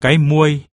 cái muôi.